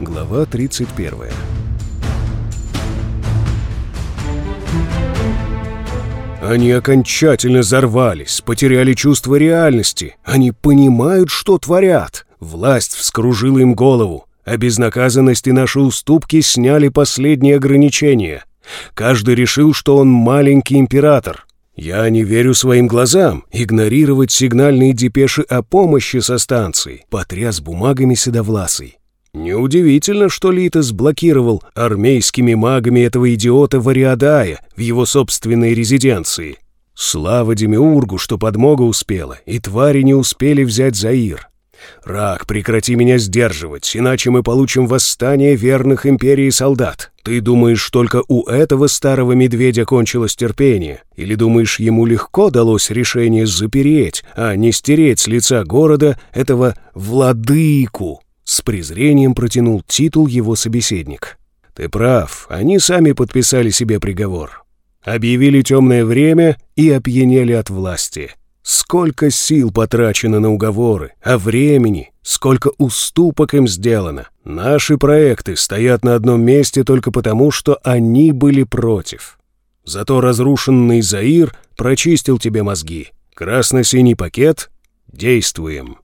Глава 31 Они окончательно взорвались, потеряли чувство реальности. Они понимают, что творят. Власть вскружила им голову, а безнаказанность и наши уступки сняли последние ограничения. Каждый решил, что он маленький император. Я не верю своим глазам. Игнорировать сигнальные депеши о помощи со станции. Потряс бумагами седовласый. Неудивительно, что Литос блокировал армейскими магами этого идиота Вариадая в его собственной резиденции. Слава Демиургу, что подмога успела, и твари не успели взять Заир. Рак, прекрати меня сдерживать, иначе мы получим восстание верных империи солдат. Ты думаешь, только у этого старого медведя кончилось терпение? Или думаешь, ему легко далось решение запереть, а не стереть с лица города этого владыку?» С презрением протянул титул его собеседник. «Ты прав, они сами подписали себе приговор. Объявили темное время и опьянели от власти. Сколько сил потрачено на уговоры, а времени, сколько уступок им сделано. Наши проекты стоят на одном месте только потому, что они были против. Зато разрушенный Заир прочистил тебе мозги. Красно-синий пакет — действуем».